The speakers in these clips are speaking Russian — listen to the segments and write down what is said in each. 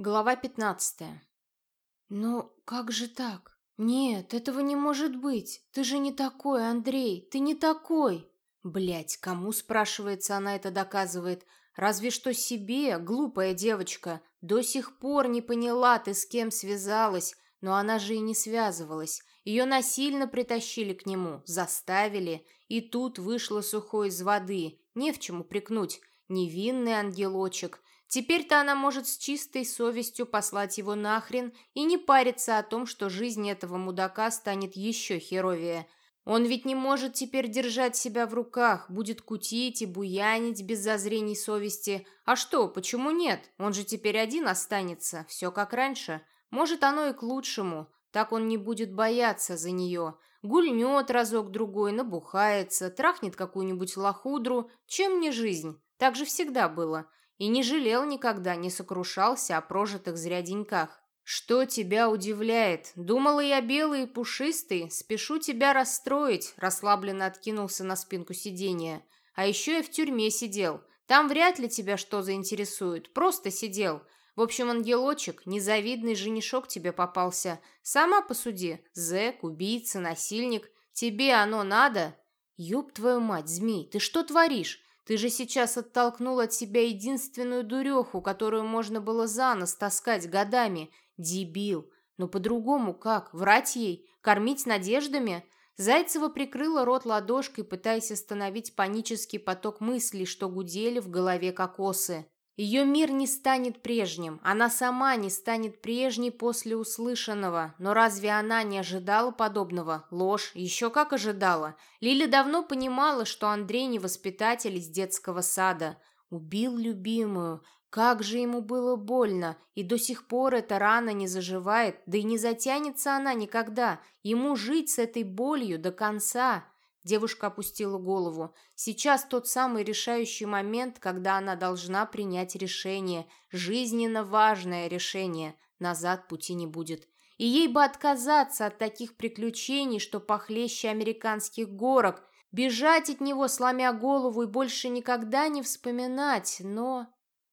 Глава пятнадцатая. «Ну, как же так? Нет, этого не может быть. Ты же не такой, Андрей, ты не такой!» Блять, кому, спрашивается, она это доказывает? Разве что себе, глупая девочка. До сих пор не поняла ты, с кем связалась, но она же и не связывалась. Ее насильно притащили к нему, заставили, и тут вышла сухой из воды. Не в чем упрекнуть. Невинный ангелочек – Теперь-то она может с чистой совестью послать его нахрен и не париться о том, что жизнь этого мудака станет еще херовее. Он ведь не может теперь держать себя в руках, будет кутить и буянить без зазрений совести. А что, почему нет? Он же теперь один останется, все как раньше. Может, оно и к лучшему. Так он не будет бояться за нее. Гульнет разок-другой, набухается, трахнет какую-нибудь лохудру. Чем не жизнь? Так же всегда было. И не жалел никогда, не сокрушался о прожитых зря деньках. «Что тебя удивляет? Думала я белый и пушистый. Спешу тебя расстроить», – расслабленно откинулся на спинку сиденья. «А еще я в тюрьме сидел. Там вряд ли тебя что заинтересует. Просто сидел. В общем, ангелочек, незавидный женишок тебе попался. Сама посуди. Зэк, убийца, насильник. Тебе оно надо?» «Ёб твою мать, змей, ты что творишь? Ты же сейчас оттолкнул от себя единственную дуреху, которую можно было за нос таскать годами. Дебил. Но по-другому как? Врать ей? Кормить надеждами? Зайцева прикрыла рот ладошкой, пытаясь остановить панический поток мыслей, что гудели в голове кокосы. Ее мир не станет прежним, она сама не станет прежней после услышанного. Но разве она не ожидала подобного? Ложь, еще как ожидала. Лиля давно понимала, что Андрей не воспитатель из детского сада. Убил любимую. Как же ему было больно, и до сих пор эта рана не заживает, да и не затянется она никогда. Ему жить с этой болью до конца. Девушка опустила голову. Сейчас тот самый решающий момент, когда она должна принять решение. Жизненно важное решение. Назад пути не будет. И ей бы отказаться от таких приключений, что похлеще американских горок, бежать от него, сломя голову, и больше никогда не вспоминать, но...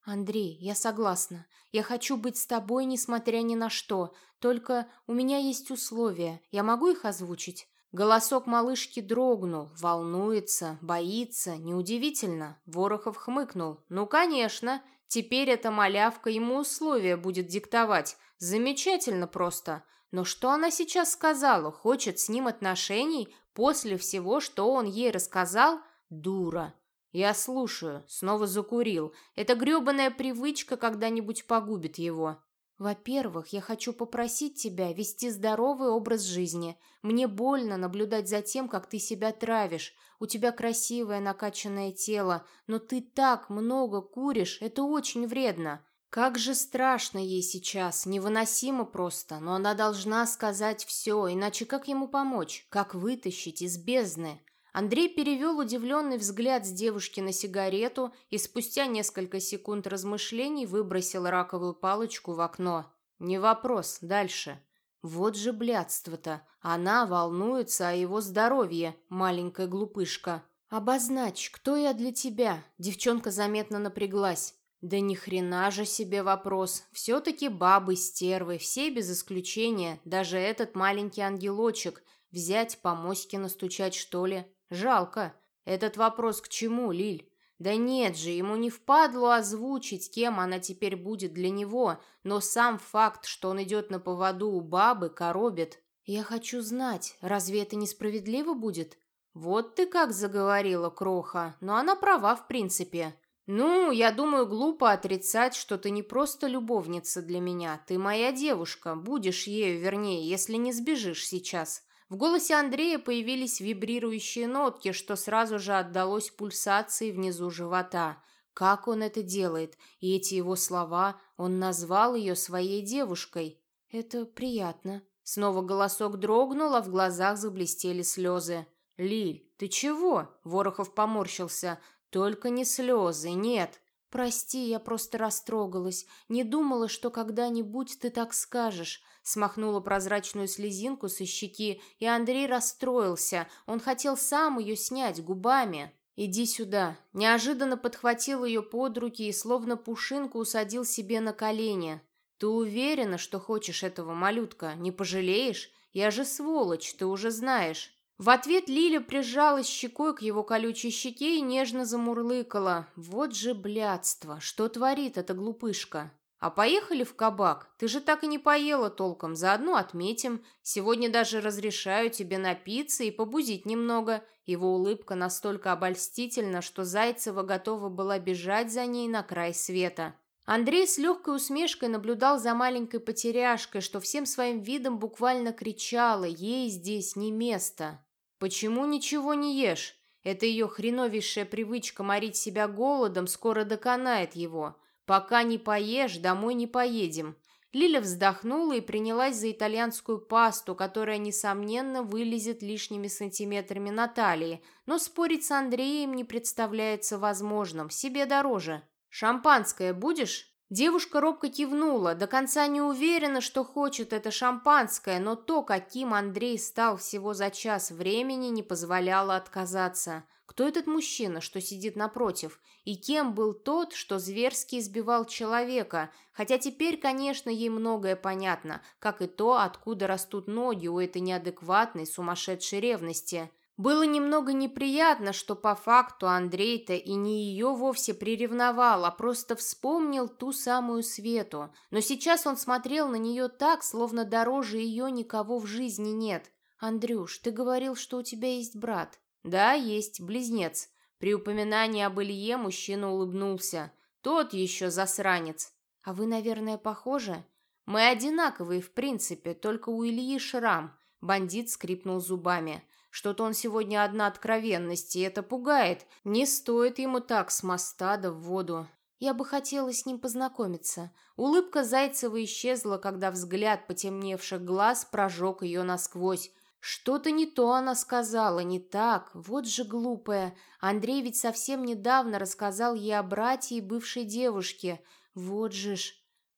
«Андрей, я согласна. Я хочу быть с тобой, несмотря ни на что. Только у меня есть условия. Я могу их озвучить?» Голосок малышки дрогнул, волнуется, боится, неудивительно. Ворохов хмыкнул. «Ну, конечно, теперь эта малявка ему условия будет диктовать. Замечательно просто. Но что она сейчас сказала? Хочет с ним отношений после всего, что он ей рассказал? Дура!» «Я слушаю», — снова закурил. «Эта грёбаная привычка когда-нибудь погубит его». «Во-первых, я хочу попросить тебя вести здоровый образ жизни. Мне больно наблюдать за тем, как ты себя травишь. У тебя красивое накачанное тело, но ты так много куришь, это очень вредно. Как же страшно ей сейчас, невыносимо просто, но она должна сказать все, иначе как ему помочь, как вытащить из бездны?» Андрей перевел удивленный взгляд с девушки на сигарету и спустя несколько секунд размышлений выбросил раковую палочку в окно. «Не вопрос, дальше». Вот же блядство-то. Она волнуется о его здоровье, маленькая глупышка. «Обозначь, кто я для тебя?» Девчонка заметно напряглась. Да ни хрена же себе вопрос. Все-таки бабы, стервы, все без исключения, даже этот маленький ангелочек. Взять по моське настучать, что ли? Жалко. Этот вопрос к чему, Лиль? Да нет же, ему не впадло озвучить, кем она теперь будет для него, но сам факт, что он идет на поводу у бабы, коробит. Я хочу знать, разве это несправедливо будет? Вот ты как заговорила, Кроха, но она права в принципе. Ну, я думаю, глупо отрицать, что ты не просто любовница для меня, ты моя девушка, будешь ею, вернее, если не сбежишь сейчас. В голосе Андрея появились вибрирующие нотки, что сразу же отдалось пульсации внизу живота. Как он это делает? И эти его слова, он назвал ее своей девушкой. Это приятно. Снова голосок дрогнул, а в глазах заблестели слезы. «Лиль, ты чего?» – Ворохов поморщился. «Только не слезы, нет. «Прости, я просто растрогалась. Не думала, что когда-нибудь ты так скажешь». Смахнула прозрачную слезинку со щеки, и Андрей расстроился. Он хотел сам ее снять губами. «Иди сюда». Неожиданно подхватил ее под руки и словно пушинку усадил себе на колени. «Ты уверена, что хочешь этого, малютка? Не пожалеешь? Я же сволочь, ты уже знаешь». В ответ Лиля прижалась щекой к его колючей щеке и нежно замурлыкала. «Вот же блядство! Что творит эта глупышка?» «А поехали в кабак? Ты же так и не поела толком. Заодно отметим. Сегодня даже разрешаю тебе напиться и побузить немного». Его улыбка настолько обольстительна, что Зайцева готова была бежать за ней на край света. Андрей с легкой усмешкой наблюдал за маленькой потеряшкой, что всем своим видом буквально кричала «Ей здесь не место». «Почему ничего не ешь? Это ее хреновейшая привычка морить себя голодом скоро доконает его. Пока не поешь, домой не поедем». Лиля вздохнула и принялась за итальянскую пасту, которая, несомненно, вылезет лишними сантиметрами на талии, но спорить с Андреем не представляется возможным, себе дороже. «Шампанское будешь?» Девушка робко кивнула, до конца не уверена, что хочет это шампанское, но то, каким Андрей стал всего за час времени, не позволяло отказаться. Кто этот мужчина, что сидит напротив? И кем был тот, что зверски избивал человека? Хотя теперь, конечно, ей многое понятно, как и то, откуда растут ноги у этой неадекватной, сумасшедшей ревности. Было немного неприятно, что по факту Андрей-то и не ее вовсе приревновал, а просто вспомнил ту самую Свету. Но сейчас он смотрел на нее так, словно дороже ее никого в жизни нет. «Андрюш, ты говорил, что у тебя есть брат?» «Да, есть, близнец». При упоминании об Илье мужчина улыбнулся. «Тот еще засранец». «А вы, наверное, похожи?» «Мы одинаковые, в принципе, только у Ильи шрам». Бандит скрипнул зубами. Что-то он сегодня одна откровенность, и это пугает. Не стоит ему так с моста да в воду. Я бы хотела с ним познакомиться. Улыбка Зайцева исчезла, когда взгляд потемневших глаз прожег ее насквозь. Что-то не то она сказала, не так. Вот же глупая. Андрей ведь совсем недавно рассказал ей о брате и бывшей девушке. Вот же ж.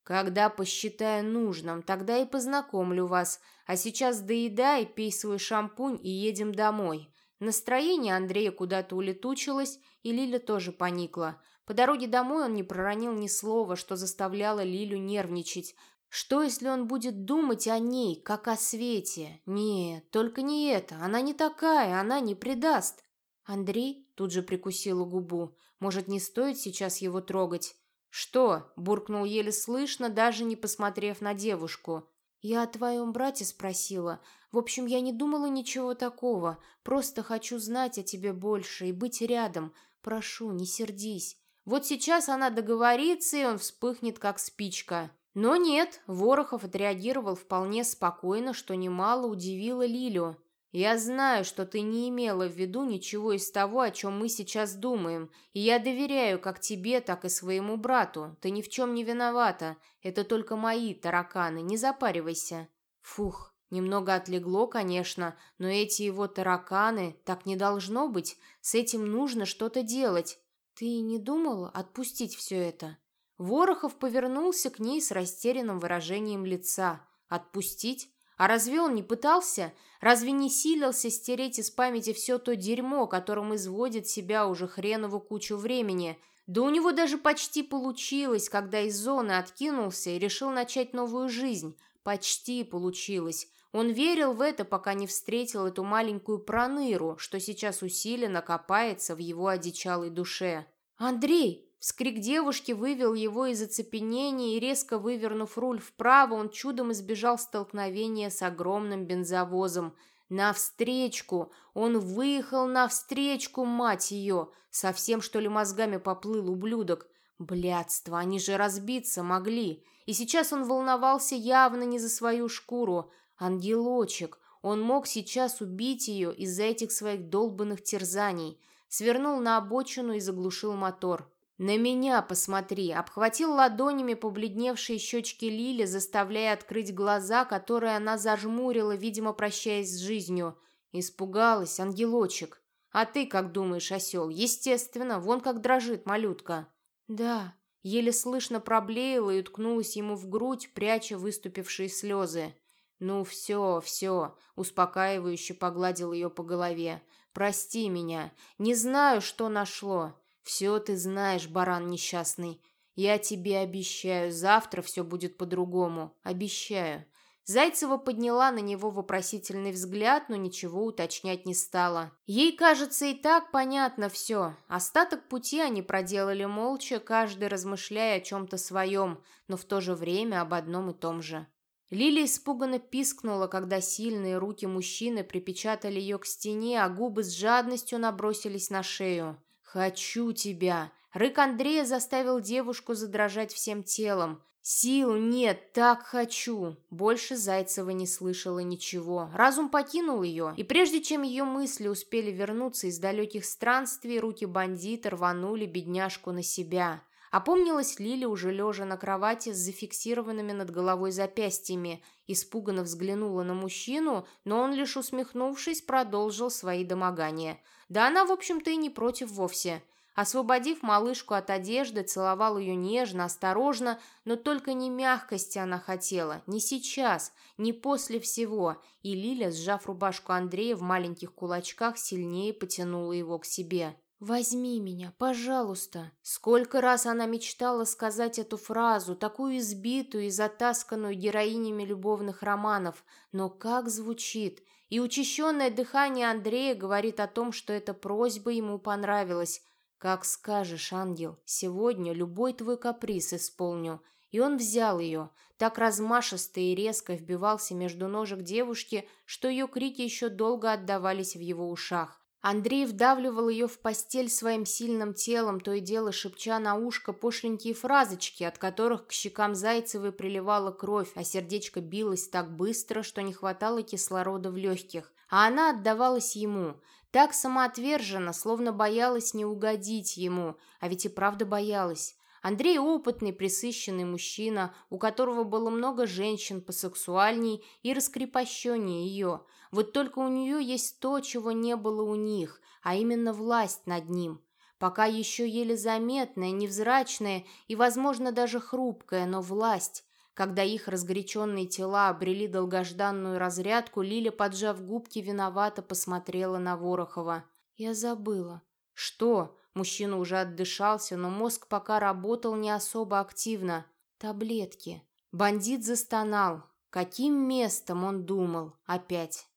Когда посчитаю нужным, тогда и познакомлю вас. А сейчас доедай, пей свой шампунь и едем домой. Настроение Андрея куда-то улетучилось, и Лиля тоже поникла. По дороге домой он не проронил ни слова, что заставляло Лилю нервничать. Что, если он будет думать о ней, как о Свете? Нет, только не это. Она не такая, она не предаст. Андрей тут же прикусила губу. Может, не стоит сейчас его трогать? «Что?» – буркнул еле слышно, даже не посмотрев на девушку. «Я о твоем брате спросила. В общем, я не думала ничего такого. Просто хочу знать о тебе больше и быть рядом. Прошу, не сердись». Вот сейчас она договорится, и он вспыхнет, как спичка. Но нет, Ворохов отреагировал вполне спокойно, что немало удивило Лилю. «Я знаю, что ты не имела в виду ничего из того, о чем мы сейчас думаем, и я доверяю как тебе, так и своему брату. Ты ни в чем не виновата. Это только мои тараканы, не запаривайся». Фух, немного отлегло, конечно, но эти его тараканы, так не должно быть, с этим нужно что-то делать. Ты не думала отпустить все это? Ворохов повернулся к ней с растерянным выражением лица. «Отпустить? А разве он не пытался? Разве не силился стереть из памяти все то дерьмо, которым изводит себя уже хренову кучу времени? Да у него даже почти получилось, когда из зоны откинулся и решил начать новую жизнь. Почти получилось. Он верил в это, пока не встретил эту маленькую проныру, что сейчас усиленно копается в его одичалой душе. «Андрей!» Вскрик девушки вывел его из оцепенения, и резко вывернув руль вправо, он чудом избежал столкновения с огромным бензовозом. Навстречку! Он выехал навстречку, мать ее! Совсем, что ли, мозгами поплыл ублюдок? Блядство, они же разбиться могли. И сейчас он волновался явно не за свою шкуру. Ангелочек, он мог сейчас убить ее из-за этих своих долбанных терзаний. Свернул на обочину и заглушил мотор. «На меня посмотри!» Обхватил ладонями побледневшие щечки Лили, заставляя открыть глаза, которые она зажмурила, видимо, прощаясь с жизнью. Испугалась, ангелочек. «А ты как думаешь, осел? Естественно, вон как дрожит малютка». «Да», еле слышно проблеяла и уткнулась ему в грудь, пряча выступившие слезы. «Ну все, все», — успокаивающе погладил ее по голове. «Прости меня. Не знаю, что нашло. «Все ты знаешь, баран несчастный». Я тебе обещаю, завтра все будет по-другому. Обещаю. Зайцева подняла на него вопросительный взгляд, но ничего уточнять не стала. Ей, кажется, и так понятно все. Остаток пути они проделали молча, каждый размышляя о чем-то своем, но в то же время об одном и том же. Лили испуганно пискнула, когда сильные руки мужчины припечатали ее к стене, а губы с жадностью набросились на шею. «Хочу тебя!» Рык Андрея заставил девушку задрожать всем телом. «Сил нет, так хочу!» Больше Зайцева не слышала ничего. Разум покинул ее, и прежде чем ее мысли успели вернуться из далеких странствий, руки бандита рванули бедняжку на себя. Опомнилась Лили, уже лежа на кровати с зафиксированными над головой запястьями. Испуганно взглянула на мужчину, но он, лишь усмехнувшись, продолжил свои домогания. Да она, в общем-то, и не против вовсе. Освободив малышку от одежды, целовал ее нежно, осторожно, но только не мягкости она хотела, не сейчас, не после всего, и Лиля, сжав рубашку Андрея в маленьких кулачках, сильнее потянула его к себе. «Возьми меня, пожалуйста!» Сколько раз она мечтала сказать эту фразу, такую избитую и затасканную героинями любовных романов, но как звучит! И учащенное дыхание Андрея говорит о том, что эта просьба ему понравилась. «Как скажешь, ангел, сегодня любой твой каприз исполню». И он взял ее, так размашисто и резко вбивался между ножек девушки, что ее крики еще долго отдавались в его ушах. Андрей вдавливал ее в постель своим сильным телом, то и дело шепча на ушко пошленькие фразочки, от которых к щекам Зайцевой приливала кровь, а сердечко билось так быстро, что не хватало кислорода в легких. А она отдавалась ему, так самоотверженно, словно боялась не угодить ему, а ведь и правда боялась. Андрей опытный, присыщенный мужчина, у которого было много женщин посексуальней и раскрепощеннее ее. Вот только у нее есть то, чего не было у них, а именно власть над ним. Пока еще еле заметная, невзрачная и, возможно, даже хрупкая, но власть. Когда их разгоряченные тела обрели долгожданную разрядку, Лиля, поджав губки, виновато посмотрела на Ворохова. «Я забыла». «Что?» Мужчина уже отдышался, но мозг пока работал не особо активно. Таблетки. Бандит застонал. Каким местом он думал? Опять.